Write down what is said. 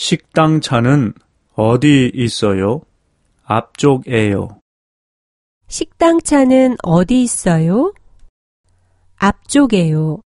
식당 차는 어디 있어요? 앞쪽에요. 식당 차는 어디 있어요? 앞쪽에요.